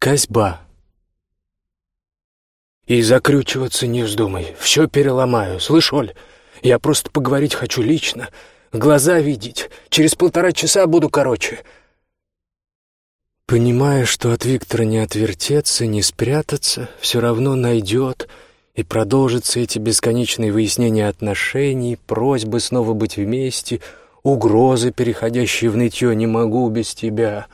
Козьба. И закрючиваться не вздумай, все переломаю. Слышь, Оль, я просто поговорить хочу лично, глаза видеть. Через полтора часа буду короче. Понимая, что от Виктора не отвертеться, не спрятаться, все равно найдет и продолжатся эти бесконечные выяснения отношений, просьбы снова быть вместе, угрозы, переходящие в нытье «не могу без тебя»,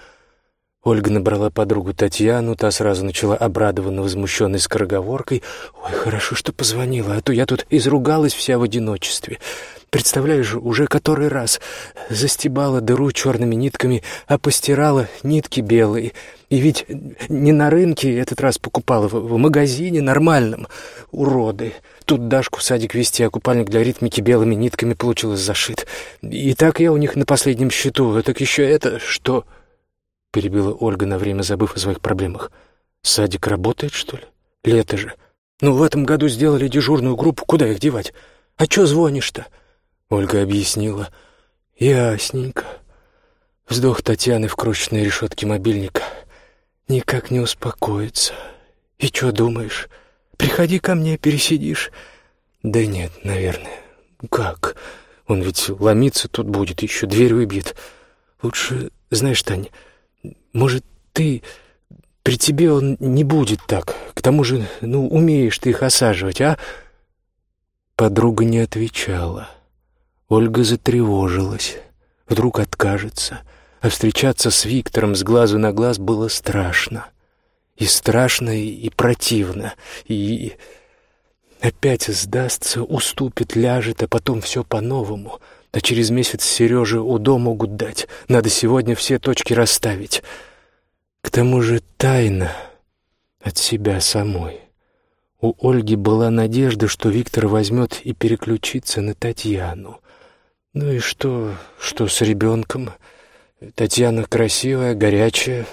Ольга набрала подругу Татьяну, та сразу начала обрадованно возмущенной скороговоркой. «Ой, хорошо, что позвонила, а то я тут изругалась вся в одиночестве. Представляешь, уже который раз застебала дыру черными нитками, а постирала нитки белые. И ведь не на рынке этот раз покупала, в магазине нормальном. Уроды. Тут Дашку в садик вести, а купальник для ритмики белыми нитками получилось зашит. И так я у них на последнем счету. Так еще это, что...» перебила Ольга на время, забыв о своих проблемах. «Садик работает, что ли? Лето же. Ну, в этом году сделали дежурную группу, куда их девать? А чё звонишь-то?» Ольга объяснила. «Ясненько». Вздох Татьяны в крошечной решетке мобильника. «Никак не успокоится. И чё думаешь? Приходи ко мне, пересидишь». «Да нет, наверное. Как? Он ведь ломиться тут будет, еще дверь выбьет. Лучше, знаешь, Таня, может, ты... При тебе он не будет так. К тому же, ну, умеешь ты их осаживать, а?» Подруга не отвечала. Ольга затревожилась. Вдруг откажется. А встречаться с Виктором с глазу на глаз было страшно. И страшно, и противно. И опять сдастся, уступит, ляжет, а потом все по-новому. А через месяц Сереже УДО могут дать. Надо сегодня все точки расставить. К тому же тайна от себя самой. У Ольги была надежда, что Виктор возьмет и переключится на Татьяну. Ну и что, что с ребенком? Татьяна красивая, горячая,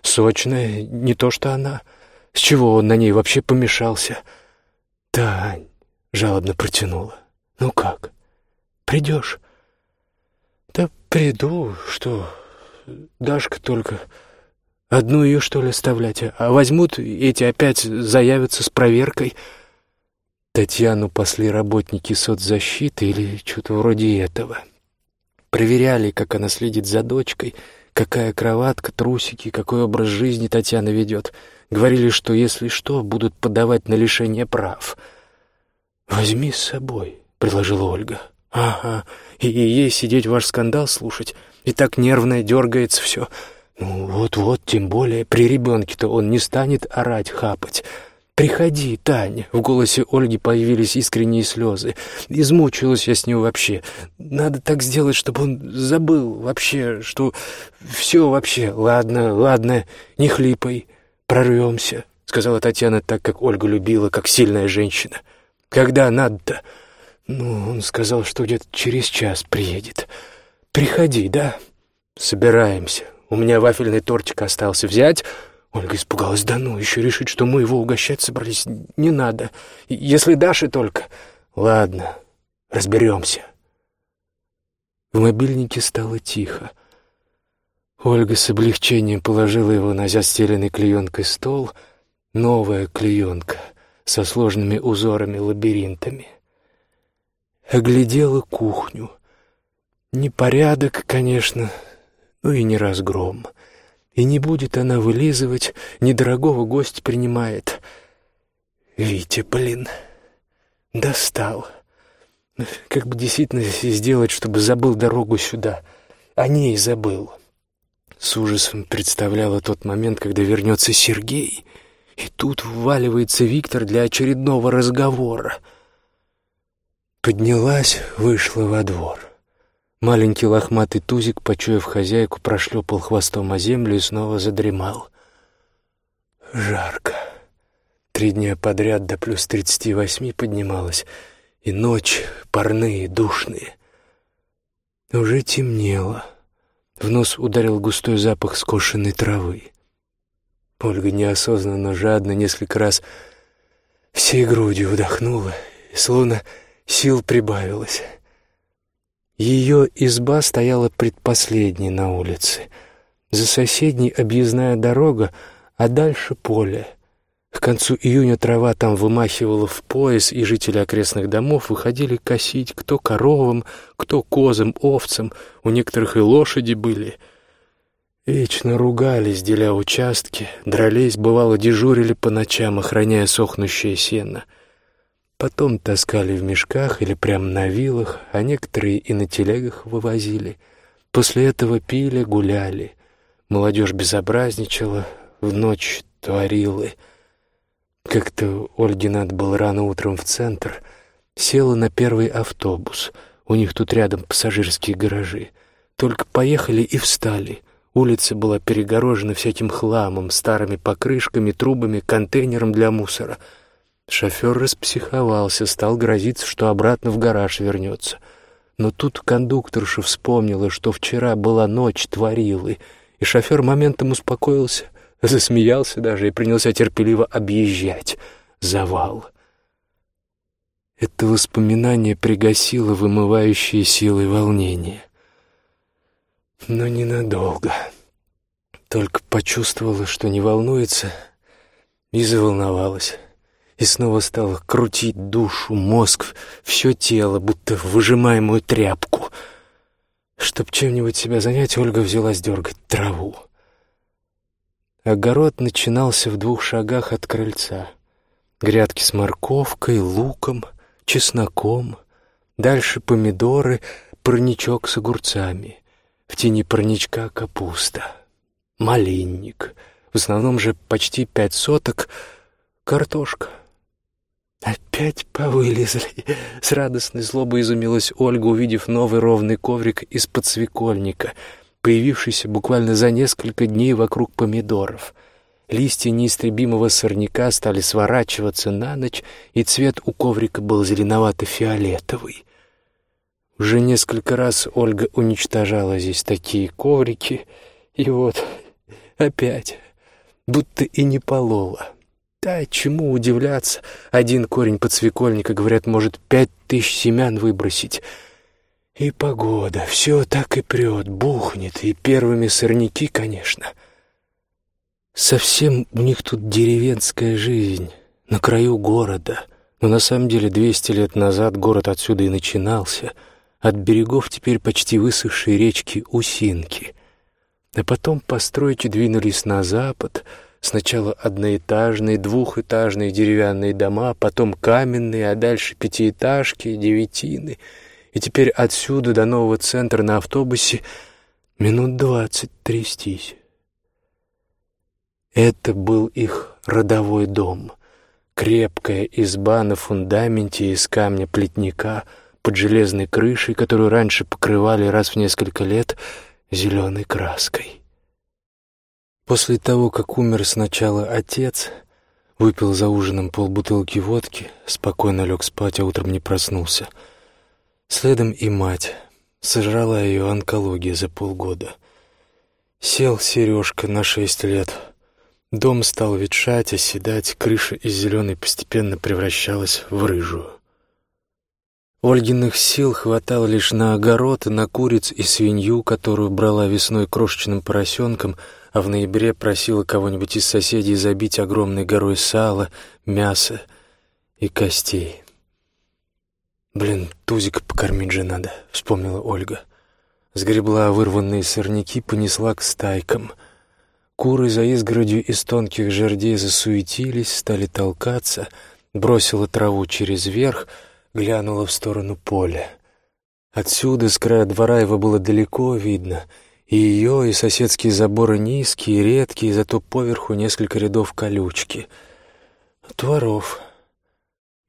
сочная, не то что она. С чего он на ней вообще помешался? Тань, жалобно протянула. Ну как, придешь? Да приду, что... Дашка только Одну ее, что ли, оставлять? А возьмут, эти опять заявятся с проверкой. Татьяну пасли работники соцзащиты или что-то вроде этого. Проверяли, как она следит за дочкой, какая кроватка, трусики, какой образ жизни Татьяна ведет. Говорили, что, если что, будут подавать на лишение прав. «Возьми с собой», — предложила Ольга. «Ага, и, и ей сидеть ваш скандал слушать, и так нервно дергается все». Ну, вот-вот, тем более при ребенке-то он не станет орать, хапать. «Приходи, Таня!» — в голосе Ольги появились искренние слезы. Измучилась я с ним вообще. Надо так сделать, чтобы он забыл вообще, что все вообще. Ладно, ладно, не хлипай, прорвемся, — сказала Татьяна так, как Ольга любила, как сильная женщина. «Когда надо-то?» «Ну, он сказал, что где-то через час приедет. Приходи, да?» «Собираемся. У меня вафельный тортик остался взять». Ольга испугалась. «Да ну, еще решить, что мы его угощать собрались. Не надо. Если Даши только...» «Ладно, разберемся». В мобильнике стало тихо. Ольга с облегчением положила его на застеленный клеенкой стол. Новая клеенка со сложными узорами-лабиринтами. Оглядела кухню. Непорядок, конечно, и не разгром. И не будет она вылизывать, недорогого гость принимает. Витя, блин, достал. Как бы действительно сделать, чтобы забыл дорогу сюда. О ней забыл. С ужасом представляла тот момент, когда вернется Сергей, и тут вваливается Виктор для очередного разговора. Поднялась, вышла во двор. Маленький лохматый тузик, почуяв хозяйку, прошлепал хвостом о землю и снова задремал. Жарко. Три дня подряд до плюс тридцати восьми поднималась, и ночь парные, душные. Уже темнело. В нос ударил густой запах скошенной травы. Ольга неосознанно, жадно, несколько раз всей грудью вдохнула, и словно сил прибавилось. Ее изба стояла предпоследней на улице. За соседней объездная дорога, а дальше поле. К концу июня трава там вымахивала в пояс, и жители окрестных домов выходили косить кто коровам, кто козам, овцам, у некоторых и лошади были. Вечно ругались, деля участки, дрались, бывало, дежурили по ночам, охраняя сохнущее сено. Потом таскали в мешках или прямо на вилах, а некоторые и на телегах вывозили. После этого пили, гуляли. Молодежь безобразничала, в ночь творила — как-то Ольге надо было рано утром в центр. Села на первый автобус. У них тут рядом пассажирские гаражи. Только поехали и встали. Улица была перегорожена всяким хламом, старыми покрышками, трубами, контейнером для мусора. Шофер распсиховался, стал грозиться, что обратно в гараж вернется. Но тут кондукторша вспомнила, что вчера была ночь творилы, и шофер моментом успокоился засмеялся даже и принялся терпеливо объезжать завал. Это воспоминание пригасило вымывающие силы волнения. Но ненадолго. Только почувствовала, что не волнуется, и заволновалась. И снова стала крутить душу, мозг, все тело, будто выжимаемую тряпку. Чтоб чем-нибудь себя занять, Ольга взялась дергать траву. Огород начинался в двух шагах от крыльца. Грядки с морковкой, луком, чесноком. Дальше помидоры, парничок с огурцами. В тени парничка капуста. Малинник. В основном же почти пять соток. Картошка. Опять повылезли. С радостной злобой изумилась Ольга, увидев новый ровный коврик из-под свекольника — появившийся буквально за несколько дней вокруг помидоров. Листья неистребимого сорняка стали сворачиваться на ночь, и цвет у коврика был зеленовато-фиолетовый. Уже несколько раз Ольга уничтожала здесь такие коврики, и вот опять, будто и не полола. Да, чему удивляться? Один корень подсвекольника, говорят, может пять тысяч семян выбросить — и погода, все так и прет, бухнет, и первыми сорняки, конечно. Совсем у них тут деревенская жизнь, на краю города. Но на самом деле двести лет назад город отсюда и начинался. От берегов теперь почти высохшие речки Усинки. А потом постройки двинулись на запад, Сначала одноэтажные, двухэтажные деревянные дома, потом каменные, а дальше пятиэтажки, девятины — и теперь отсюда до нового центра на автобусе минут двадцать трястись. Это был их родовой дом, крепкая изба на фундаменте из камня плетника под железной крышей, которую раньше покрывали раз в несколько лет зеленой краской. После того, как умер сначала отец, выпил за ужином полбутылки водки, спокойно лег спать, а утром не проснулся — Следом и мать. Сожрала ее онкология за полгода. Сел Сережка на шесть лет. Дом стал ветшать, оседать, крыша из зеленой постепенно превращалась в рыжую. Ольгиных сил хватало лишь на огород, на куриц и свинью, которую брала весной крошечным поросенком, а в ноябре просила кого-нибудь из соседей забить огромной горой сала, мяса и костей. «Блин, Тузика покормить же надо», — вспомнила Ольга. Сгребла вырванные сорняки, понесла к стайкам. Куры за изгородью из тонких жердей засуетились, стали толкаться, бросила траву через верх, глянула в сторону поля. Отсюда, с края двора, его было далеко видно, и ее, и соседские заборы низкие, редкие, зато поверху несколько рядов колючки. Творов.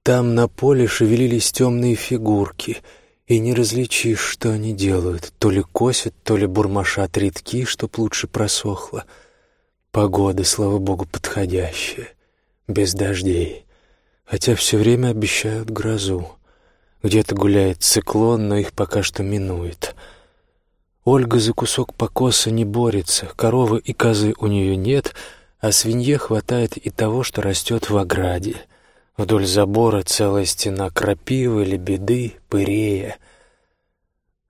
Там на поле шевелились темные фигурки, и не различишь, что они делают. То ли косят, то ли бурмашат редки, чтоб лучше просохло. Погода, слава богу, подходящая, без дождей. Хотя все время обещают грозу. Где-то гуляет циклон, но их пока что минует. Ольга за кусок покоса не борется, коровы и козы у нее нет, а свинье хватает и того, что растет в ограде — Вдоль забора целая стена крапивы, лебеды, пырея.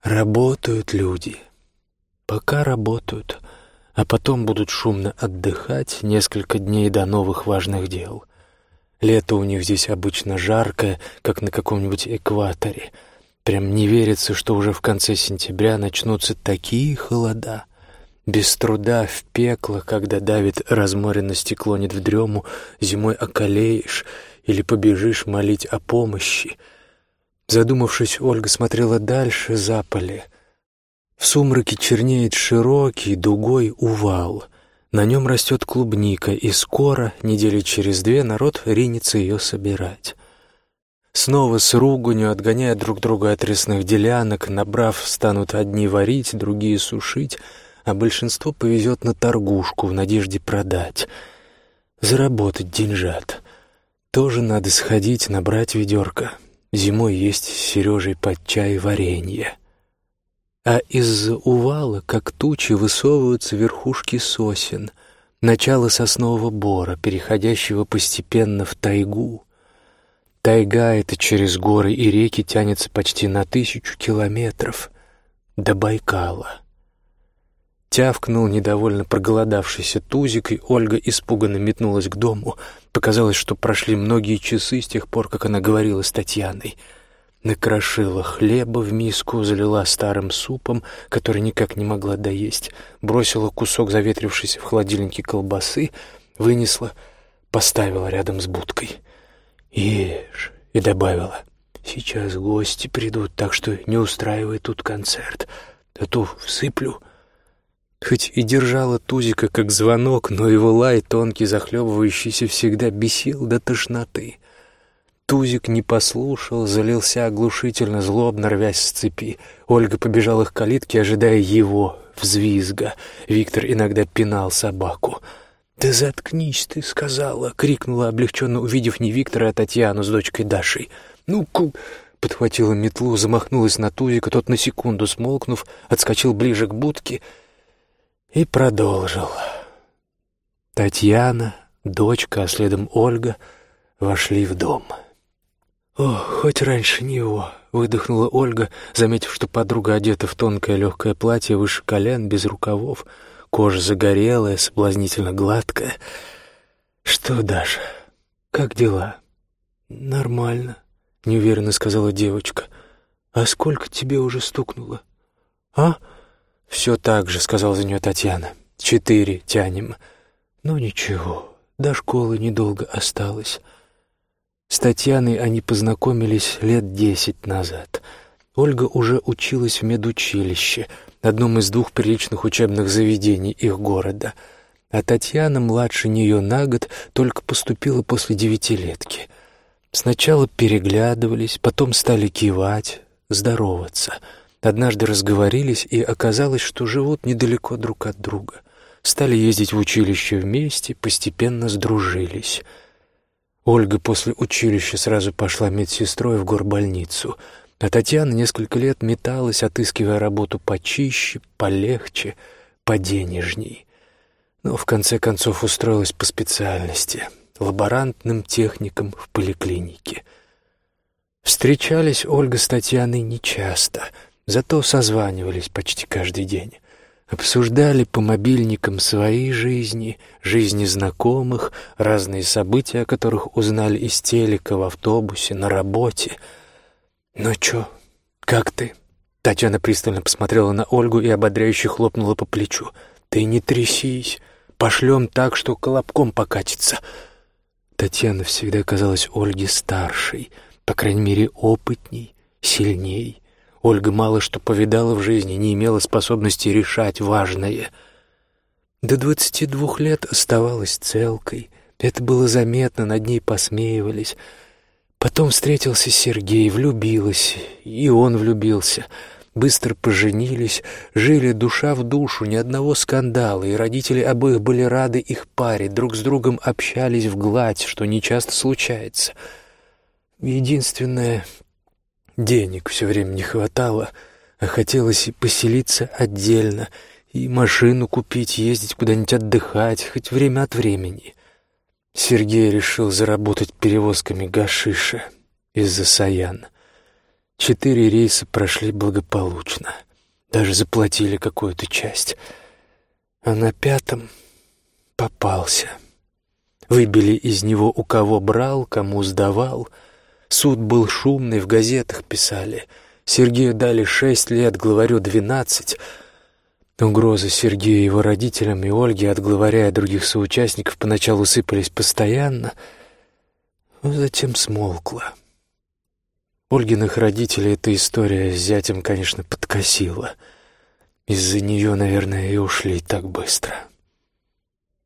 Работают люди. Пока работают. а потом будут шумно отдыхать несколько дней до новых важных дел. Лето у них здесь обычно жаркое, как на каком-нибудь экваторе. Прям не верится, что уже в конце сентября начнутся такие холода. Без труда в пекло, когда давит разморенность и клонит в дрему, зимой околеешь или побежишь молить о помощи. Задумавшись, Ольга смотрела дальше за поле — в сумраке чернеет широкий дугой увал. На нем растет клубника, и скоро, недели через две, народ ринется ее собирать. Снова с руганью, отгоняя друг друга от ресных делянок, набрав, станут одни варить, другие сушить, а большинство повезет на торгушку в надежде продать. Заработать деньжат. Тоже надо сходить, набрать ведерко. Зимой есть с Сережей под чай варенье а из увала, как тучи, высовываются верхушки сосен, начало соснового бора, переходящего постепенно в тайгу. Тайга эта через горы и реки тянется почти на тысячу километров до Байкала. Тявкнул недовольно проголодавшийся тузик, и Ольга испуганно метнулась к дому. Показалось, что прошли многие часы с тех пор, как она говорила с Татьяной — Накрошила хлеба в миску, залила старым супом, который никак не могла доесть, бросила кусок заветрившейся в холодильнике колбасы, вынесла, поставила рядом с будкой. «Ешь!» и добавила. «Сейчас гости придут, так что не устраивай тут концерт, а то всыплю». Хоть и держала Тузика как звонок, но его лай, тонкий, захлебывающийся, всегда бесил до тошноты. Тузик не послушал, залился оглушительно, злобно рвясь с цепи. Ольга побежала к калитке, ожидая его, взвизга. Виктор иногда пинал собаку. «Да заткнись ты!» — сказала, — крикнула, облегченно увидев не Виктора, а Татьяну с дочкой Дашей. «Ну-ка!» — подхватила метлу, замахнулась на Тузика, тот на секунду смолкнув, отскочил ближе к будке и продолжил. Татьяна, дочка, а следом Ольга вошли в дом. «О, хоть раньше него!» — выдохнула Ольга, заметив, что подруга одета в тонкое легкое платье выше колен, без рукавов, кожа загорелая, соблазнительно гладкая. «Что, Даша, как дела?» «Нормально», — неуверенно сказала девочка. «А сколько тебе уже стукнуло?» «А?» «Все так же», — сказала за нее Татьяна. «Четыре тянем». «Ну ничего, до школы недолго осталось». С Татьяной они познакомились лет десять назад. Ольга уже училась в медучилище, одном из двух приличных учебных заведений их города, а Татьяна, младше нее на год, только поступила после девятилетки. Сначала переглядывались, потом стали кивать, здороваться. Однажды разговорились, и оказалось, что живут недалеко друг от друга. Стали ездить в училище вместе, постепенно сдружились — Ольга после училища сразу пошла медсестрой в горбольницу, а Татьяна несколько лет металась, отыскивая работу почище, полегче, поденежней. Но в конце концов устроилась по специальности — лаборантным техником в поликлинике. Встречались Ольга с Татьяной нечасто, зато созванивались почти каждый день обсуждали по мобильникам свои жизни, жизни знакомых, разные события, о которых узнали из телека, в автобусе, на работе. «Ну чё, как ты?» Татьяна пристально посмотрела на Ольгу и ободряюще хлопнула по плечу. «Ты не трясись, пошлем так, что колобком покатится». Татьяна всегда казалась Ольге старшей, по крайней мере, опытней, сильней. Ольга мало что повидала в жизни, не имела способности решать важное. До двадцати двух лет оставалась целкой. Это было заметно, над ней посмеивались. Потом встретился Сергей, влюбилась, и он влюбился. Быстро поженились, жили душа в душу, ни одного скандала, и родители обоих были рады их паре, друг с другом общались в гладь, что нечасто случается. Единственное, Денег все время не хватало, а хотелось и поселиться отдельно, и машину купить, ездить куда-нибудь отдыхать, хоть время от времени. Сергей решил заработать перевозками гашиша из-за Саян. Четыре рейса прошли благополучно. Даже заплатили какую-то часть. А на пятом попался. Выбили из него у кого брал, кому сдавал. Суд был шумный, в газетах писали. Сергею дали шесть лет, главарю двенадцать. Угрозы Сергею, его родителям и Ольге от главаря и других соучастников поначалу сыпались постоянно, но затем смолкла. Ольгиных родителей эта история с зятем, конечно, подкосила. Из-за нее, наверное, и ушли так быстро.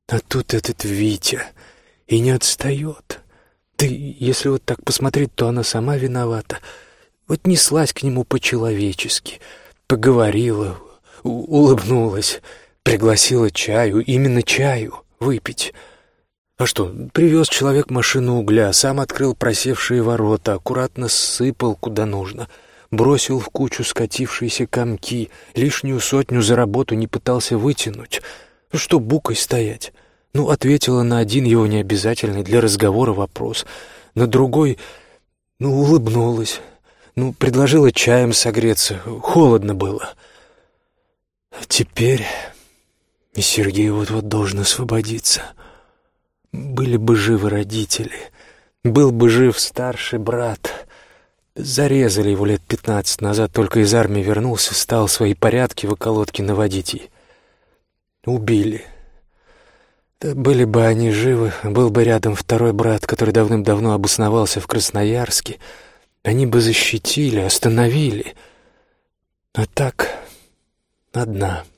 А тут этот Витя и не отстает. Ты, если вот так посмотреть, то она сама виновата. Вот неслась к нему по-человечески, поговорила, улыбнулась, пригласила чаю, именно чаю, выпить — а что, привез человек машину угля, сам открыл просевшие ворота, аккуратно сыпал куда нужно, бросил в кучу скатившиеся комки, лишнюю сотню за работу не пытался вытянуть. Ну что букой стоять? Ну, ответила на один его необязательный для разговора вопрос, на другой, ну, улыбнулась, ну, предложила чаем согреться, холодно было. А теперь и Сергей вот-вот должен освободиться — были бы живы родители, был бы жив старший брат. Зарезали его лет пятнадцать назад, только из армии вернулся, стал свои порядки в околотке наводить и убили. Да были бы они живы, был бы рядом второй брат, который давным-давно обосновался в Красноярске. Они бы защитили, остановили. А так одна —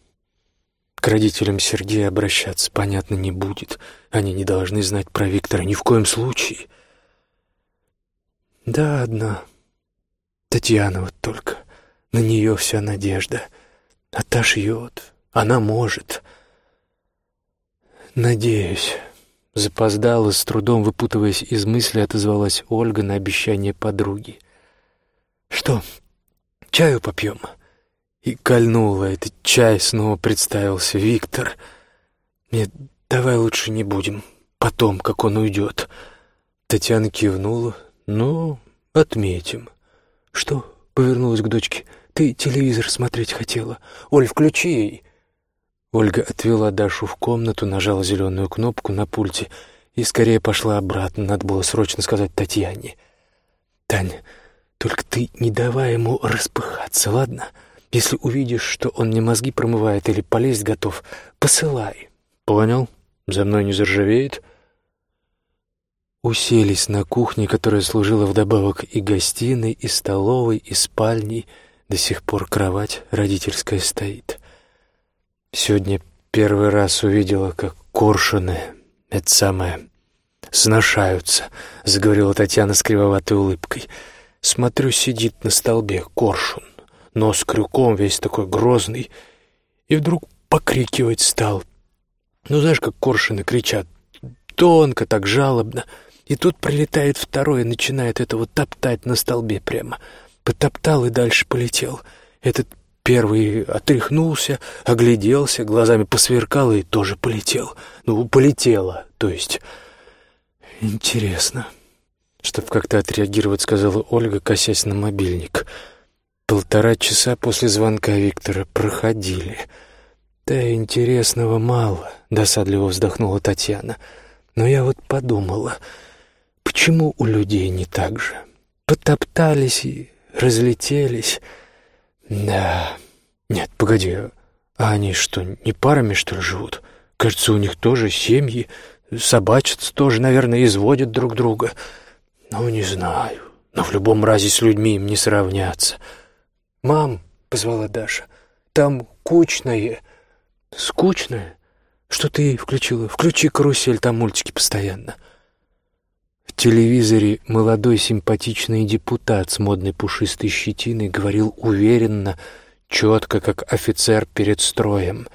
к родителям Сергея обращаться, понятно, не будет. Они не должны знать про Виктора ни в коем случае. Да, одна. Татьяна вот только. На нее вся надежда. А та шьет. Она может. Надеюсь. Запоздала, с трудом выпутываясь из мысли, отозвалась Ольга на обещание подруги. «Что, чаю попьем?» И кольнуло этот чай, снова представился Виктор. Нет, давай лучше не будем. Потом, как он уйдет. Татьяна кивнула. Ну, отметим. Что? Повернулась к дочке. Ты телевизор смотреть хотела. Оль, включи ей. Ольга отвела Дашу в комнату, нажала зеленую кнопку на пульте и скорее пошла обратно. Надо было срочно сказать Татьяне. «Таня, только ты не давай ему распыхаться, ладно?» Если увидишь, что он не мозги промывает или полезть готов, посылай. Понял? За мной не заржавеет? Уселись на кухне, которая служила вдобавок и гостиной, и столовой, и спальней. До сих пор кровать родительская стоит. Сегодня первый раз увидела, как коршуны, это самое, сношаются, заговорила Татьяна с кривоватой улыбкой. Смотрю, сидит на столбе коршун нос крюком, весь такой грозный, и вдруг покрикивать стал. Ну, знаешь, как коршины кричат, тонко, так жалобно. И тут прилетает второй и начинает это вот топтать на столбе прямо. Потоптал и дальше полетел. Этот первый отряхнулся, огляделся, глазами посверкал и тоже полетел. Ну, полетело, то есть. Интересно. Чтоб как-то отреагировать, сказала Ольга, косясь на мобильник. — Полтора часа после звонка Виктора проходили. Да интересного мало, досадливо вздохнула Татьяна. Но я вот подумала, почему у людей не так же? Потоптались и разлетелись. Да. Нет, погоди, а они что, не парами, что ли, живут? Кажется, у них тоже семьи, собачатся тоже, наверное, изводят друг друга. Ну, не знаю. Но в любом разе с людьми им не сравняться. «Мам», — позвала Даша, — «там кучное». «Скучное? Что ты включила? Включи карусель, там мультики постоянно». В телевизоре молодой симпатичный депутат с модной пушистой щетиной говорил уверенно, четко, как офицер перед строем.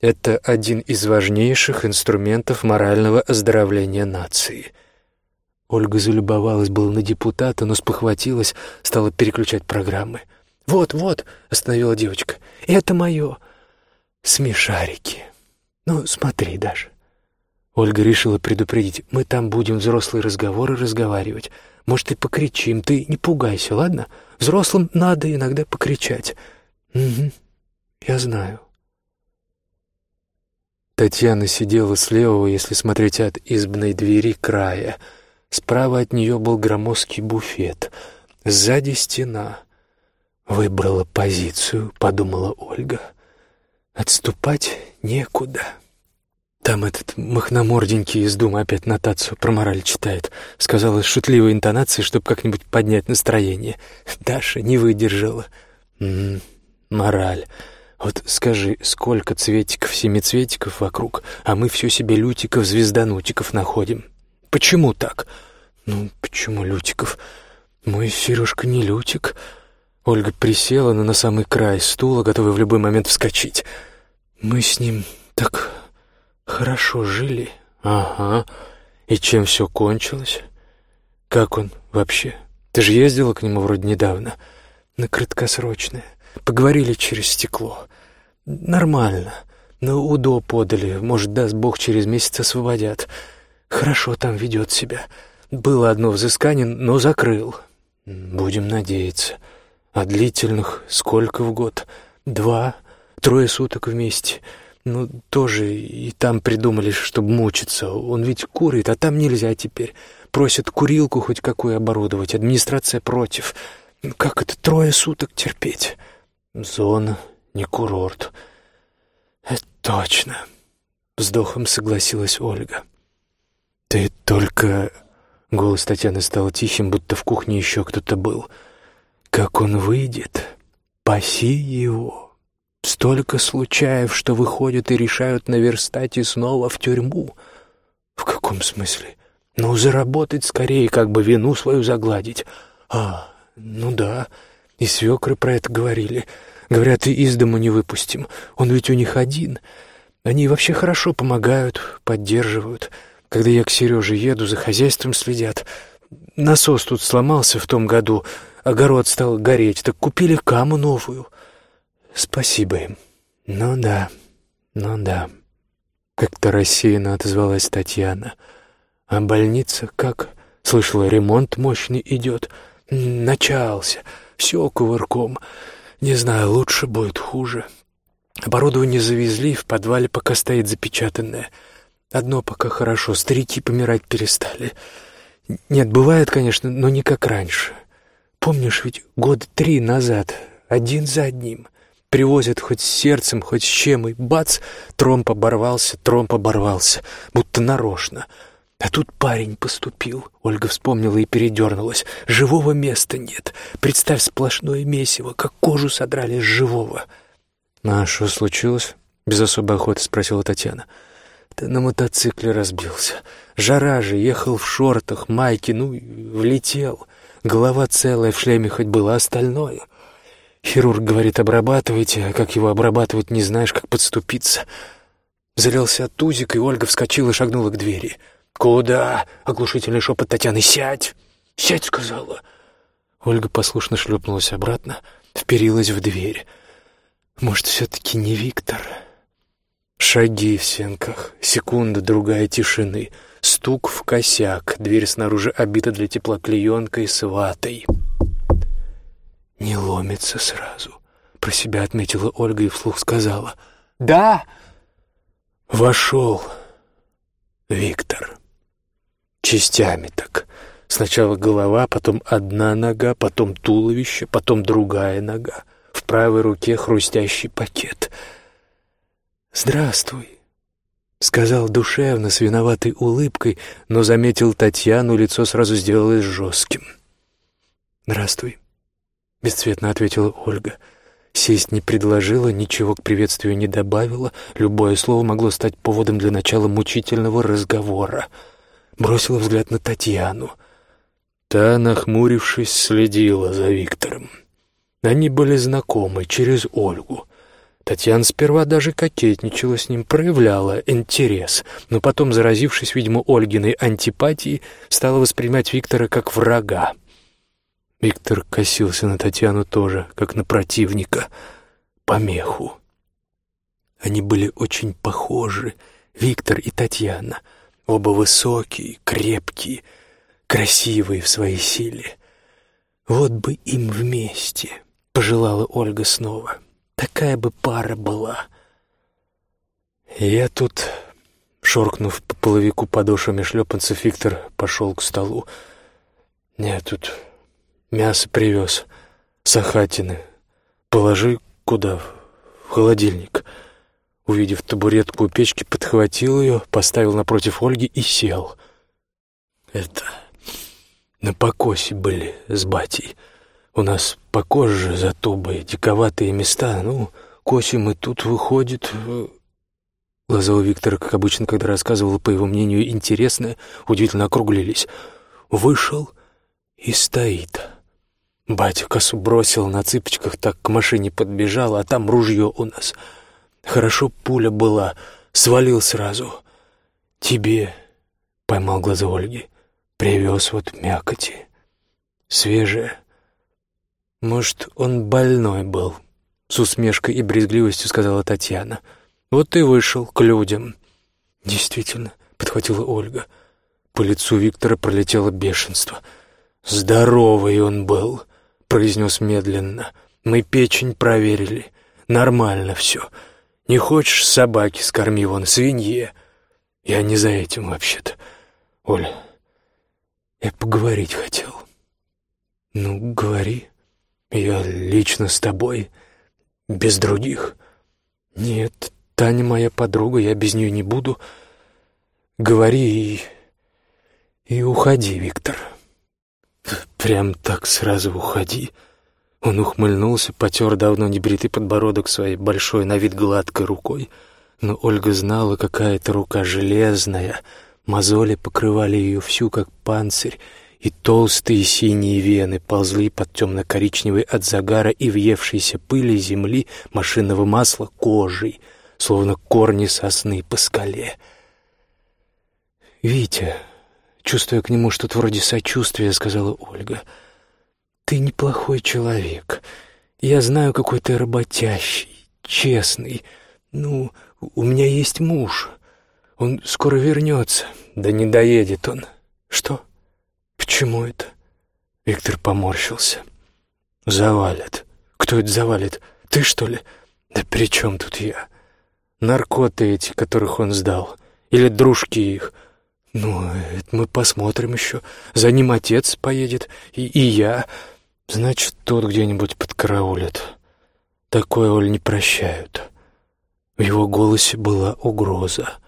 Это один из важнейших инструментов морального оздоровления нации. Ольга залюбовалась было на депутата, но спохватилась, стала переключать программы — «Вот, вот», — остановила девочка, — «это мое. Смешарики. Ну, смотри даже». Ольга решила предупредить. «Мы там будем взрослые разговоры разговаривать. Может, и покричим. Ты не пугайся, ладно? Взрослым надо иногда покричать». «Угу, я знаю». Татьяна сидела с левого, если смотреть от избной двери, края. Справа от нее был громоздкий буфет. Сзади стена. «Выбрала позицию», — подумала Ольга. «Отступать некуда». Там этот махноморденький из дома опять нотацию про мораль читает. Сказала с шутливой интонацией, чтобы как-нибудь поднять настроение. Даша не выдержала. М -м, мораль. Вот скажи, сколько цветиков, семицветиков вокруг, а мы все себе лютиков, звезданутиков находим. Почему так? Ну, почему лютиков? Мой Сережка не лютик. Ольга присела, но на самый край стула, готовая в любой момент вскочить. Мы с ним так хорошо жили. Ага. И чем все кончилось? Как он вообще? Ты же ездила к нему вроде недавно. На краткосрочное. Поговорили через стекло. Нормально. На УДО подали. Может, даст Бог, через месяц освободят. Хорошо там ведет себя. Было одно взыскание, но закрыл. Будем надеяться. А длительных сколько в год? Два, трое суток вместе. Ну, тоже и там придумали, чтобы мучиться. Он ведь курит, а там нельзя теперь. Просят курилку хоть какую оборудовать. Администрация против. Как это трое суток терпеть? Зона, не курорт. Это точно. Вздохом согласилась Ольга. Ты только... Голос Татьяны стал тихим, будто в кухне еще кто-то был. Как он выйдет, паси его. Столько случаев, что выходят и решают наверстать и снова в тюрьму. В каком смысле? Ну, заработать скорее, как бы вину свою загладить. А, ну да, и свекры про это говорили. Говорят, и из дому не выпустим. Он ведь у них один. Они вообще хорошо помогают, поддерживают. Когда я к Сереже еду, за хозяйством следят. Насос тут сломался в том году, огород стал гореть, так купили каму новую. Спасибо им. Ну да, ну да. Как-то рассеянно отозвалась Татьяна. А больница как? Слышала, ремонт мощный идет. Начался. Все кувырком. Не знаю, лучше будет, хуже. Оборудование завезли, в подвале пока стоит запечатанное. Одно пока хорошо, старики помирать перестали. Нет, бывает, конечно, но не как раньше. Помнишь, ведь года три назад, один за одним, привозят хоть сердцем, хоть с чем, и бац, тромб оборвался, тромб оборвался, будто нарочно — а тут парень поступил. Ольга вспомнила и передернулась. Живого места нет. Представь сплошное месиво, как кожу содрали с живого. «А что случилось?» — без особой охоты спросила Татьяна. «Да на мотоцикле разбился. Жара же, ехал в шортах, майке, ну, влетел. Голова целая, в шлеме хоть было, остальное. Хирург говорит, обрабатывайте, а как его обрабатывать, не знаешь, как подступиться». Залился тузик, и Ольга вскочила и шагнула к двери. «Куда?» — оглушительный шепот Татьяны. «Сядь!» «Сядь!» — сказала. Ольга послушно шлепнулась обратно, вперилась в дверь. «Может, все-таки не Виктор?» Шаги в сенках, секунда, другая тишины, стук в косяк, дверь снаружи обита для тепла клеенкой с ватой. «Не ломится сразу», — про себя отметила Ольга и вслух сказала. «Да!» Вошел Виктор. Частями так. Сначала голова, потом одна нога, потом туловище, потом другая нога. В правой руке хрустящий пакет. «Здравствуй», — сказал душевно, с виноватой улыбкой, но заметил Татьяну, лицо сразу сделалось жестким. «Здравствуй», — бесцветно ответила Ольга. Сесть не предложила, ничего к приветствию не добавила, любое слово могло стать поводом для начала мучительного разговора — бросила взгляд на Татьяну. Та, нахмурившись, следила за Виктором. Они были знакомы через Ольгу. Татьяна сперва даже кокетничала с ним, проявляла интерес, но потом, заразившись, видимо, Ольгиной антипатией, стала воспринимать Виктора как врага. Виктор косился на Татьяну тоже, как на противника, помеху. Они были очень похожи, Виктор и Татьяна — Оба высокие, крепкие, красивые в своей силе. Вот бы им вместе, пожелала Ольга снова. Такая бы пара была. Я тут, шоркнув по половику подошвами шлепанцев, Виктор пошел к столу. Я тут мясо привез, сахатины. Положи куда? В холодильник. Увидев табуретку у печки, подхватил ее, поставил напротив Ольги и сел. Это на покосе были с батей. У нас покоже за тубой, диковатые места. Ну, косим и тут выходит... Э, Глаза у Виктора, как обычно, когда рассказывал, по его мнению, интересное, удивительно округлились. Вышел и стоит. Батя косу бросил на цыпочках, так к машине подбежал, а там ружье у нас. Хорошо пуля была, свалил сразу. Тебе, поймал глаза Ольги, привез вот мякоти. Свежая. Может, он больной был, с усмешкой и брезгливостью сказала Татьяна. Вот и вышел к людям. Действительно, подхватила Ольга. По лицу Виктора пролетело бешенство. Здоровый он был произнес медленно. «Мы печень проверили. Нормально все. Не хочешь собаки, скорми вон свинье. Я не за этим вообще-то. Оля, я поговорить хотел». «Ну, говори. Я лично с тобой, без других». «Нет, Таня моя подруга, я без нее не буду. Говори и... и уходи, Виктор». «Прям так сразу уходи?» Он ухмыльнулся, потер давно небритый подбородок своей большой на вид гладкой рукой. Но Ольга знала, какая это рука железная. Мозоли покрывали ее всю, как панцирь, и толстые синие вены ползли под темно-коричневой от загара и въевшейся пыли земли машинного масла кожей, словно корни сосны по скале. «Витя», Чувствуя к нему что-то вроде сочувствия, сказала Ольга. «Ты неплохой человек. Я знаю, какой ты работящий, честный. Ну, у меня есть муж. Он скоро вернется. Да не доедет он. Что? Почему это?» Виктор поморщился. «Завалят. Кто это завалит? Ты, что ли? Да при чем тут я? Наркоты эти, которых он сдал. Или дружки их. «Ну, это мы посмотрим еще. За ним отец поедет, и, и я. Значит, тот где-нибудь подкараулит. Такое, Оль, не прощают». В его голосе была угроза.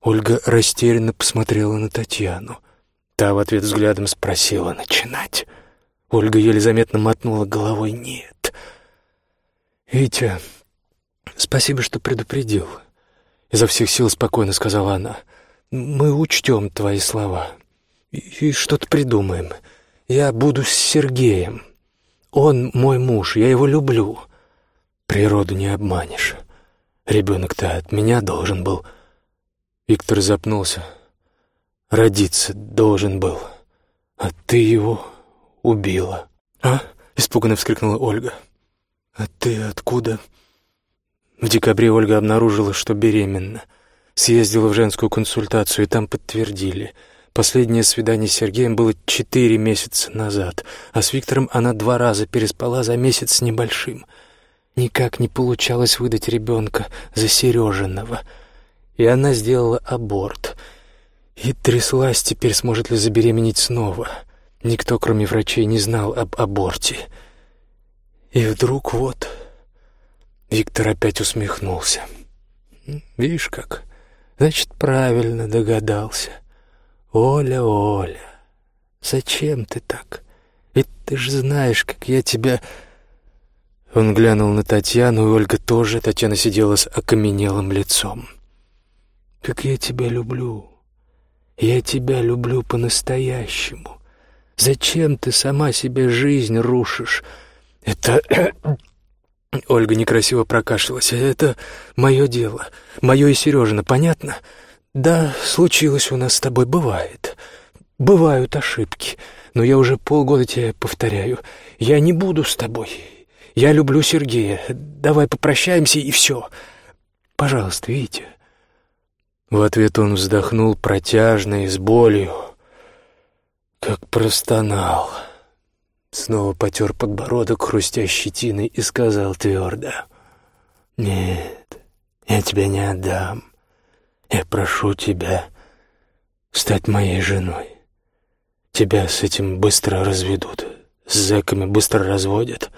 Ольга растерянно посмотрела на Татьяну. Та в ответ взглядом спросила «начинать?». Ольга еле заметно мотнула головой «нет». «Витя, спасибо, что предупредил», — изо всех сил спокойно сказала она. Мы учтем твои слова и что-то придумаем. Я буду с Сергеем. Он мой муж, я его люблю. Природу не обманешь. Ребенок-то от меня должен был. Виктор запнулся. Родиться должен был. А ты его убила. А? Испуганно вскрикнула Ольга. А ты откуда? В декабре Ольга обнаружила, что беременна. Съездила в женскую консультацию, и там подтвердили. Последнее свидание с Сергеем было четыре месяца назад, а с Виктором она два раза переспала за месяц с небольшим. Никак не получалось выдать ребенка за Сережиного. И она сделала аборт. И тряслась теперь, сможет ли забеременеть снова. Никто, кроме врачей, не знал об аборте. И вдруг вот... Виктор опять усмехнулся. «Видишь как? Значит, правильно догадался. Оля, Оля, зачем ты так? Ведь ты же знаешь, как я тебя... Он глянул на Татьяну, и Ольга тоже. Татьяна сидела с окаменелым лицом. «Как я тебя люблю! Я тебя люблю по-настоящему! Зачем ты сама себе жизнь рушишь? Это Ольга некрасиво прокашлялась. «Это мое дело. Мое и Сережина, понятно? Да, случилось у нас с тобой, бывает. Бывают ошибки. Но я уже полгода тебе повторяю. Я не буду с тобой. Я люблю Сергея. Давай попрощаемся и все. Пожалуйста, Витя». В ответ он вздохнул протяжно и с болью, как простонал. Снова потер подбородок, хрустя щетиной, и сказал твердо. «Нет, я тебя не отдам. Я прошу тебя стать моей женой. Тебя с этим быстро разведут, с зэками быстро разводят.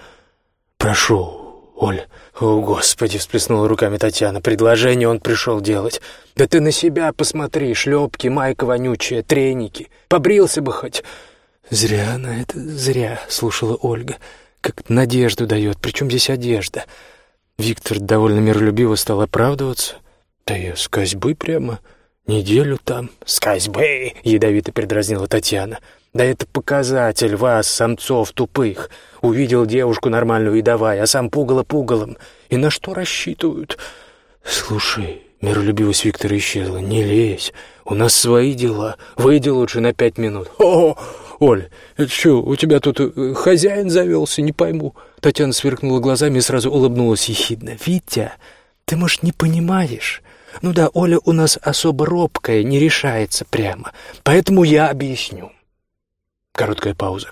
Прошу, Оль. О, Господи, всплеснула руками Татьяна. Предложение он пришел делать. Да ты на себя посмотри, шлепки, майка вонючая, треники. Побрился бы хоть. Зря она это, зря, слушала Ольга. Как надежду дает, причем здесь одежда. Виктор довольно миролюбиво стал оправдываться. Да я с козьбы прямо неделю там. С козьбы, ядовито предразнила Татьяна. Да это показатель вас, самцов тупых. Увидел девушку нормальную и давай, а сам пугало пугалом. И на что рассчитывают? Слушай, миролюбивость Виктора исчезла. Не лезь, у нас свои дела. Выйди лучше на пять минут. О, Оль, это что, у тебя тут э, хозяин завелся, не пойму. Татьяна сверкнула глазами и сразу улыбнулась ехидно. Витя, ты, может, не понимаешь? Ну да, Оля у нас особо робкая, не решается прямо. Поэтому я объясню. Короткая пауза.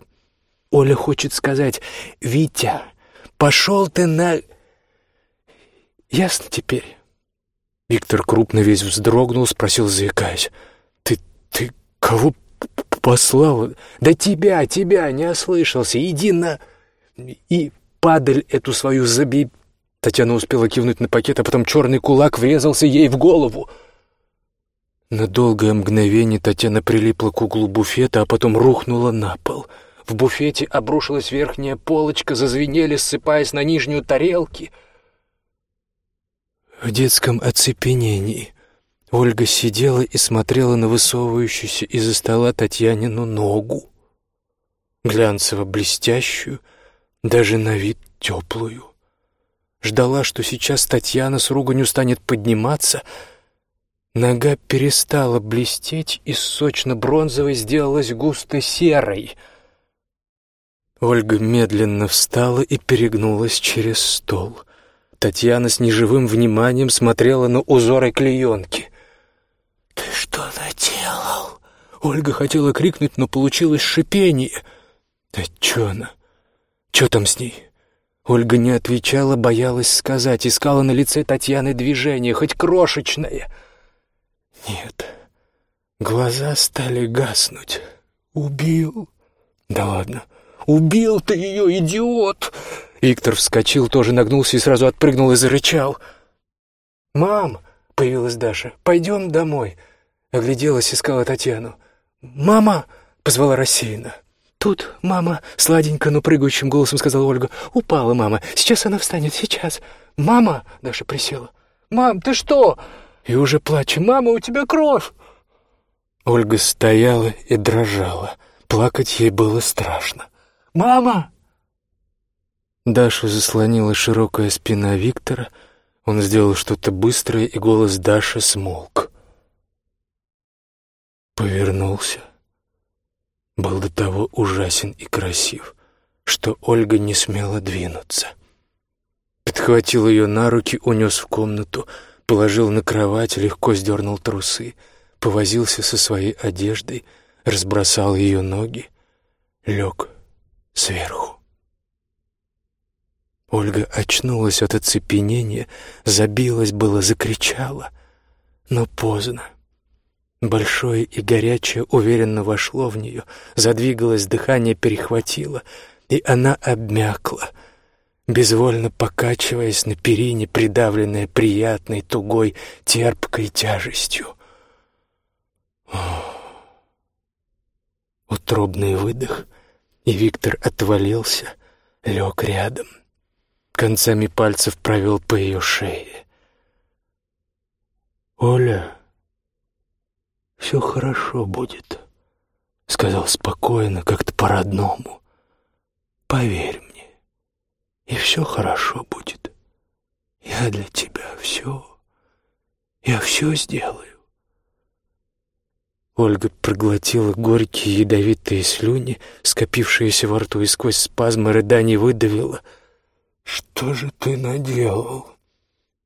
Оля хочет сказать, «Витя, пошел ты на...» Ясно теперь? Виктор крупно весь вздрогнул, спросил, заикаясь, «Ты... ты кого послал?» «Да тебя, тебя, не ослышался, иди на...» «И падаль эту свою заби...» Татьяна успела кивнуть на пакет, а потом черный кулак врезался ей в голову. На долгое мгновение Татьяна прилипла к углу буфета, а потом рухнула на пол — в буфете обрушилась верхняя полочка, зазвенели, ссыпаясь на нижнюю тарелки. В детском оцепенении Ольга сидела и смотрела на высовывающуюся из-за стола Татьянину ногу. Глянцево-блестящую, даже на вид теплую. Ждала, что сейчас Татьяна с руганью станет подниматься. Нога перестала блестеть и сочно-бронзовой сделалась густо серой — Ольга медленно встала и перегнулась через стол. Татьяна с неживым вниманием смотрела на узоры клеенки. «Ты что наделал?» Ольга хотела крикнуть, но получилось шипение. «Да чё она? Чё там с ней?» Ольга не отвечала, боялась сказать, искала на лице Татьяны движение, хоть крошечное. Нет, глаза стали гаснуть. «Убил?» «Да ладно, «Убил ты ее, идиот!» Виктор вскочил, тоже нагнулся и сразу отпрыгнул и зарычал. «Мам!» — появилась Даша. «Пойдем домой!» Огляделась, искала Татьяну. «Мама!» — позвала рассеянно. «Тут мама!» — сладенько, но прыгающим голосом сказала Ольга. «Упала мама. Сейчас она встанет, сейчас!» «Мама!» — Даша присела. «Мам, ты что?» И уже плача. «Мама, у тебя кровь!» Ольга стояла и дрожала. Плакать ей было страшно. «Мама!» Дашу заслонила широкая спина Виктора. Он сделал что-то быстрое, и голос Даши смолк. Повернулся. Был до того ужасен и красив, что Ольга не смела двинуться. Подхватил ее на руки, унес в комнату, положил на кровать, легко сдернул трусы, повозился со своей одеждой, разбросал ее ноги, лег сверху. Ольга очнулась от оцепенения, забилась было, закричала, но поздно. Большое и горячее уверенно вошло в нее, задвигалось, дыхание перехватило, и она обмякла, безвольно покачиваясь на перине, придавленная приятной, тугой, терпкой тяжестью. Утробный выдох, и Виктор отвалился, лег рядом. Концами пальцев провел по ее шее. «Оля, все хорошо будет», — сказал спокойно, как-то по-родному. «Поверь мне, и все хорошо будет. Я для тебя все, я все сделаю». Ольга проглотила горькие ядовитые слюни, скопившиеся во рту, и сквозь спазмы рыданий выдавила. «Что же ты наделал?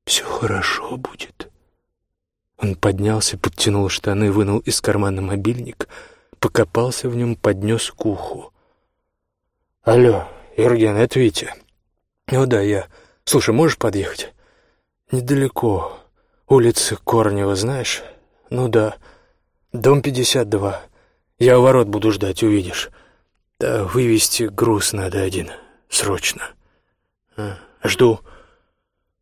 Все хорошо будет». Он поднялся, подтянул штаны, вынул из кармана мобильник, покопался в нем, поднес к уху. «Алло, Ерген, это Витя?» «Ну да, я. Слушай, можешь подъехать?» «Недалеко. Улица Корнева, знаешь? Ну да. Дом 52. Я у ворот буду ждать, увидишь. Да вывести груз надо один. Срочно. Жду.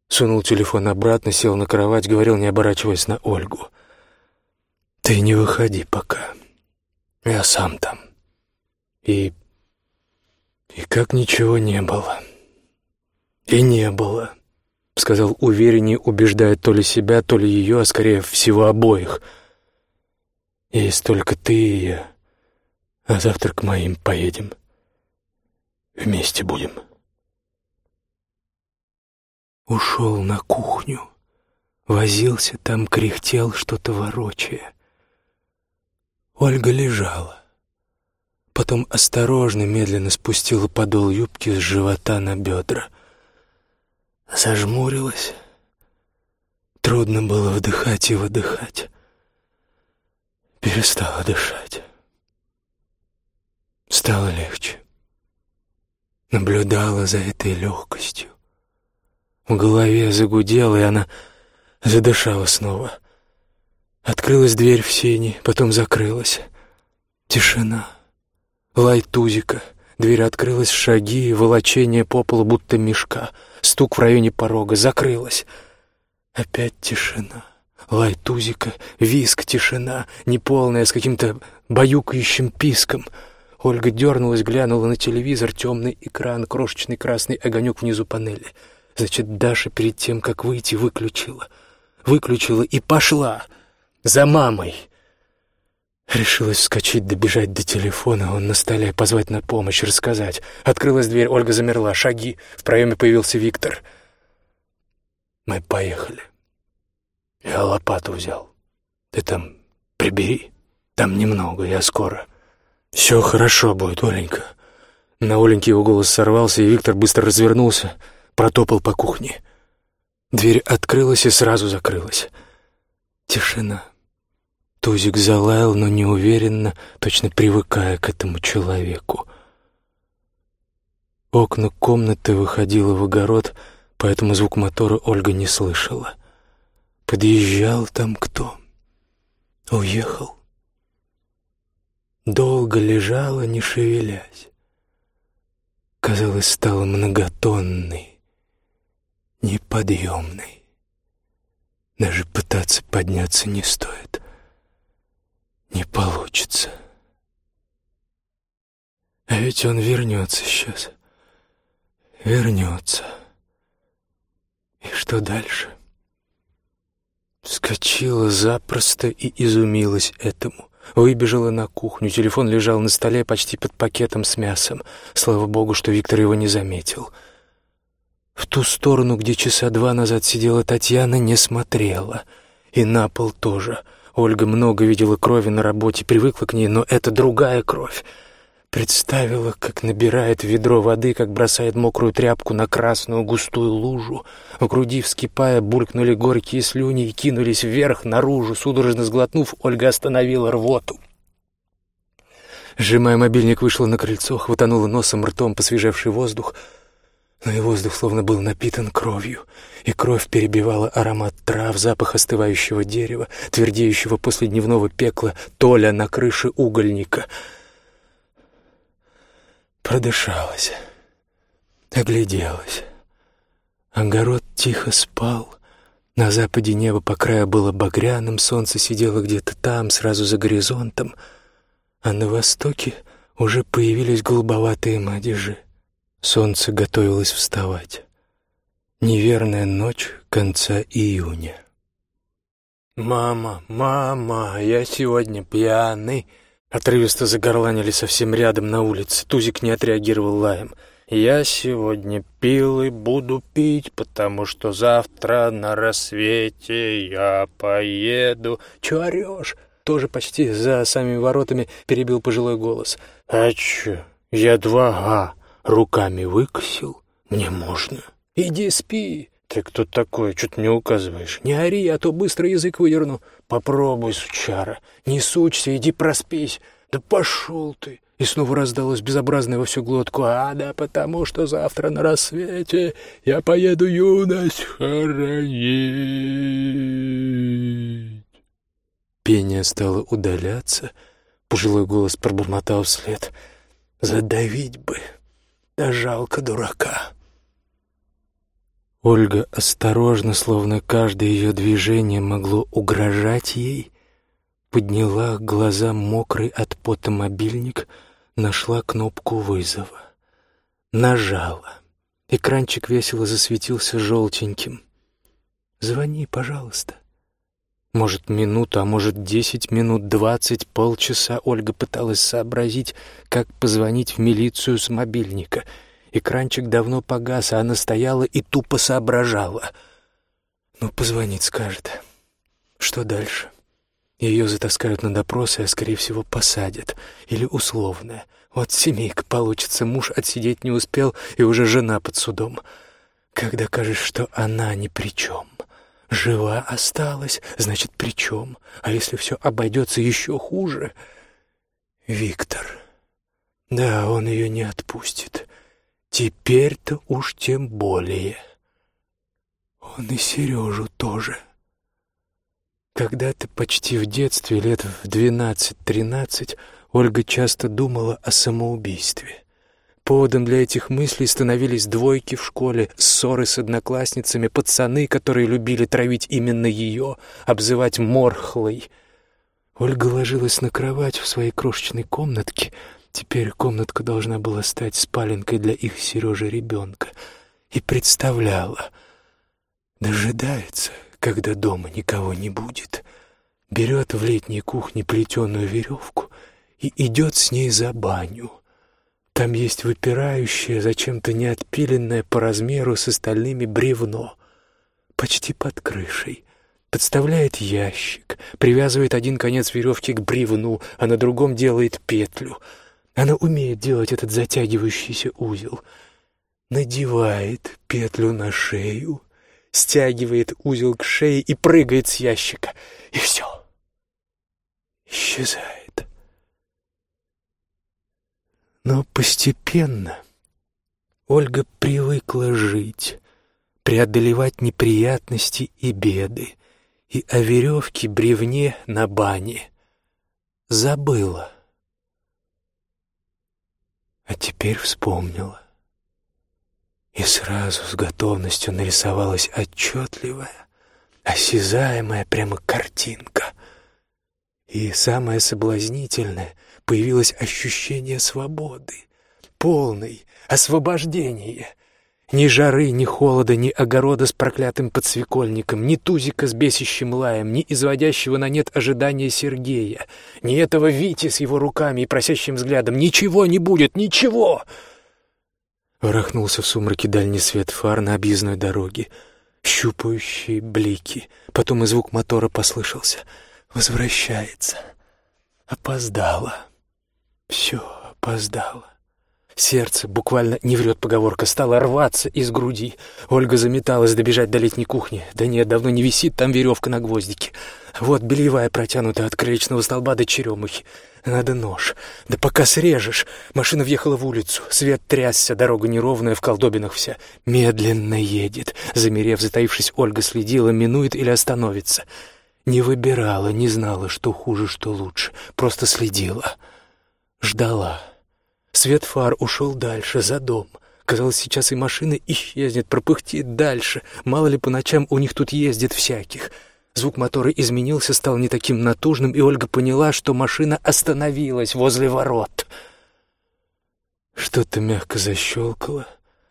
Сунул телефон обратно, сел на кровать, говорил, не оборачиваясь на Ольгу. Ты не выходи пока. Я сам там. И... И как ничего не было. И не было. — сказал увереннее, убеждая то ли себя, то ли ее, а скорее всего обоих. «Есть только ты и я, а завтра к моим поедем. Вместе будем». Ушел на кухню, возился там, кряхтел, что-то ворочая. Ольга лежала. Потом осторожно, медленно спустила подол юбки с живота на бедра — зажмурилась. Трудно было вдыхать и выдыхать. Перестала дышать. Стало легче. Наблюдала за этой легкостью. В голове загудело, и она задышала снова. Открылась дверь в сени, потом закрылась. Тишина. Лай тузика. Дверь открылась, шаги, волочение по полу, будто мешка — Стук в районе порога. Закрылась. Опять тишина. Лай тузика, виск, тишина, неполная, с каким-то баюкающим писком. Ольга дернулась, глянула на телевизор, темный экран, крошечный красный огонек внизу панели. Значит, Даша перед тем, как выйти, выключила. Выключила и пошла. За мамой. Решилась вскочить, добежать до телефона, он на столе, позвать на помощь, рассказать. Открылась дверь, Ольга замерла, шаги. В проеме появился Виктор. Мы поехали. Я лопату взял. Ты там прибери. Там немного, я скоро. Все хорошо будет, Оленька. На Оленьке его голос сорвался, и Виктор быстро развернулся, протопал по кухне. Дверь открылась и сразу закрылась. Тишина. Тузик залаял, но неуверенно, точно привыкая к этому человеку. Окна комнаты выходило в огород, поэтому звук мотора Ольга не слышала. Подъезжал там кто? Уехал. Долго лежала, не шевелясь. Казалось, стала многотонной, неподъемной. Даже пытаться подняться не стоит не получится. А ведь он вернется сейчас. Вернется. И что дальше? Вскочила запросто и изумилась этому. Выбежала на кухню. Телефон лежал на столе почти под пакетом с мясом. Слава богу, что Виктор его не заметил. В ту сторону, где часа два назад сидела Татьяна, не смотрела. И на пол тоже — Ольга много видела крови на работе, привыкла к ней, но это другая кровь. Представила, как набирает ведро воды, как бросает мокрую тряпку на красную густую лужу. В груди, вскипая, булькнули горькие слюни и кинулись вверх, наружу. Судорожно сглотнув, Ольга остановила рвоту. Сжимая мобильник, вышла на крыльцо, хватанула носом ртом посвежевший воздух — но и воздух словно был напитан кровью, и кровь перебивала аромат трав, запах остывающего дерева, твердеющего после дневного пекла толя на крыше угольника. Продышалась, огляделась. Огород тихо спал. На западе небо по краю было багряным, солнце сидело где-то там, сразу за горизонтом, а на востоке уже появились голубоватые мадежи. Солнце готовилось вставать. Неверная ночь конца июня. «Мама, мама, я сегодня пьяный!» Отрывисто загорланили совсем рядом на улице. Тузик не отреагировал лаем. «Я сегодня пил и буду пить, потому что завтра на рассвете я поеду...» «Чё орёшь?» Тоже почти за самыми воротами перебил пожилой голос. «А чё? Я два га руками выкосил, мне можно. Иди спи. Ты кто такой? Что ты мне указываешь? Не ори, а то быстро язык выдерну. Попробуй, сучара. Не сучься, иди проспись. Да пошел ты. И снова раздалось безобразное во всю глотку «А, да потому что завтра на рассвете я поеду юность хоронить». Пение стало удаляться, пожилой голос пробормотал вслед «Задавить бы, да жалко дурака». Ольга осторожно, словно каждое ее движение могло угрожать ей, подняла глаза мокрый от пота мобильник, нашла кнопку вызова. Нажала. Экранчик весело засветился желтеньким. «Звони, пожалуйста». Может, минуту, а может, десять минут, двадцать, полчаса Ольга пыталась сообразить, как позвонить в милицию с мобильника — Экранчик давно погас, а она стояла и тупо соображала. Ну, позвонить скажет. Что дальше? Ее затаскают на допросы, а, скорее всего, посадят. Или условное. Вот семейка получится, муж отсидеть не успел, и уже жена под судом. Когда кажешь, что она ни при чем. Жива осталась, значит, при чем? А если все обойдется еще хуже? Виктор. Да, он ее не отпустит. Теперь-то уж тем более. Он и Сережу тоже. Когда-то почти в детстве, лет в двенадцать-тринадцать, Ольга часто думала о самоубийстве. Поводом для этих мыслей становились двойки в школе, ссоры с одноклассницами, пацаны, которые любили травить именно ее, обзывать морхлой. Ольга ложилась на кровать в своей крошечной комнатке — Теперь комнатка должна была стать спаленкой для их Сережи ребенка. И представляла, дожидается, когда дома никого не будет, берет в летней кухне плетеную веревку и идет с ней за баню. Там есть выпирающее, зачем-то неотпиленное по размеру с остальными бревно, почти под крышей. Подставляет ящик, привязывает один конец веревки к бревну, а на другом делает петлю — она умеет делать этот затягивающийся узел. Надевает петлю на шею, стягивает узел к шее и прыгает с ящика. И все. Исчезает. Но постепенно Ольга привыкла жить, преодолевать неприятности и беды, и о веревке, бревне на бане забыла. А теперь вспомнила. И сразу с готовностью нарисовалась отчетливая, осязаемая прямо картинка. И самое соблазнительное — появилось ощущение свободы, полной, освобождения — ни жары, ни холода, ни огорода с проклятым подсвекольником, ни тузика с бесящим лаем, ни изводящего на нет ожидания Сергея, ни этого Вити с его руками и просящим взглядом. Ничего не будет, ничего! Ворохнулся в сумраке дальний свет фар на объездной дороге, щупающие блики. Потом и звук мотора послышался. Возвращается. Опоздала. Все опоздала. Сердце, буквально не врет поговорка, стало рваться из груди. Ольга заметалась добежать до летней кухни. Да нет, давно не висит там веревка на гвоздике. Вот бельевая протянута от крылечного столба до черемухи. Надо нож. Да пока срежешь. Машина въехала в улицу. Свет трясся, дорога неровная, в колдобинах вся. Медленно едет. Замерев, затаившись, Ольга следила, минует или остановится. Не выбирала, не знала, что хуже, что лучше. Просто следила. Ждала. Свет фар ушел дальше, за дом. Казалось, сейчас и машина исчезнет, пропыхтит дальше. Мало ли по ночам у них тут ездит всяких. Звук мотора изменился, стал не таким натужным, и Ольга поняла, что машина остановилась возле ворот. Что-то мягко защелкало,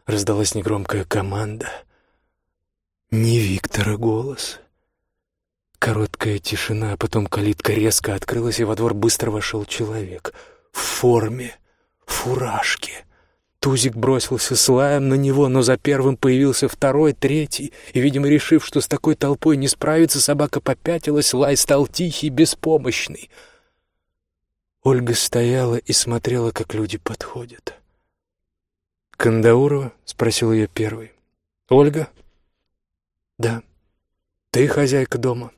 раздалась негромкая команда. Не Виктора голос. Короткая тишина, а потом калитка резко открылась, и во двор быстро вошел человек в форме фуражке. Тузик бросился с лаем на него, но за первым появился второй, третий, и, видимо, решив, что с такой толпой не справится, собака попятилась, лай стал тихий, беспомощный. Ольга стояла и смотрела, как люди подходят. «Кандаурова?» — спросил ее первый. «Ольга?» «Да». «Ты хозяйка дома?»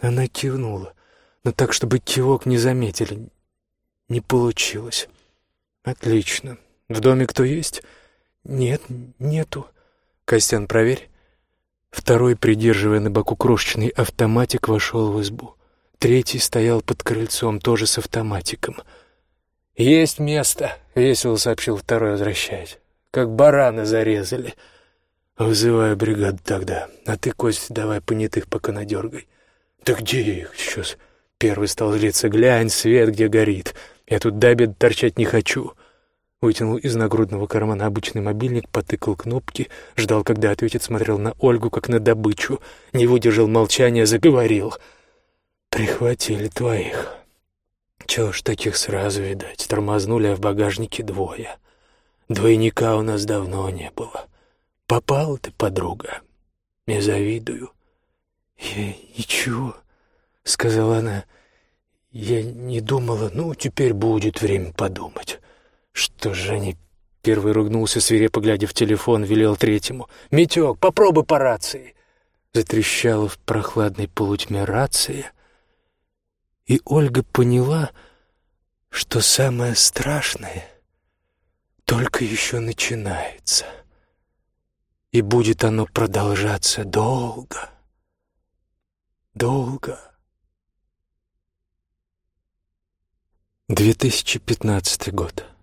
Она кивнула, но так, чтобы кивок не заметили. Не получилось. Отлично. В доме кто есть? Нет, нету. Костян, проверь. Второй, придерживая на боку крошечный автоматик, вошел в избу. Третий стоял под крыльцом, тоже с автоматиком. «Есть место», — весело сообщил второй, возвращаясь. «Как барана зарезали». «Вызываю бригаду тогда. А ты, Кость, давай понятых пока надергай». «Да где их сейчас?» Первый стал злиться. «Глянь, свет где горит. Я тут до обеда торчать не хочу». Вытянул из нагрудного кармана обычный мобильник, потыкал кнопки, ждал, когда ответит, смотрел на Ольгу, как на добычу. Не выдержал молчания, заговорил. «Прихватили твоих». Чего ж таких сразу видать? Тормознули, а в багажнике двое. Двойника у нас давно не было. Попала ты, подруга. Не завидую. Я ничего, — сказала она. Я не думала, ну, теперь будет время подумать. Что же они... Первый ругнулся, свирепо глядя в телефон, велел третьему. «Митек, попробуй по рации!» Затрещала в прохладной полутьме рация, и Ольга поняла, что самое страшное только еще начинается, и будет оно продолжаться долго, долго. 2015 год.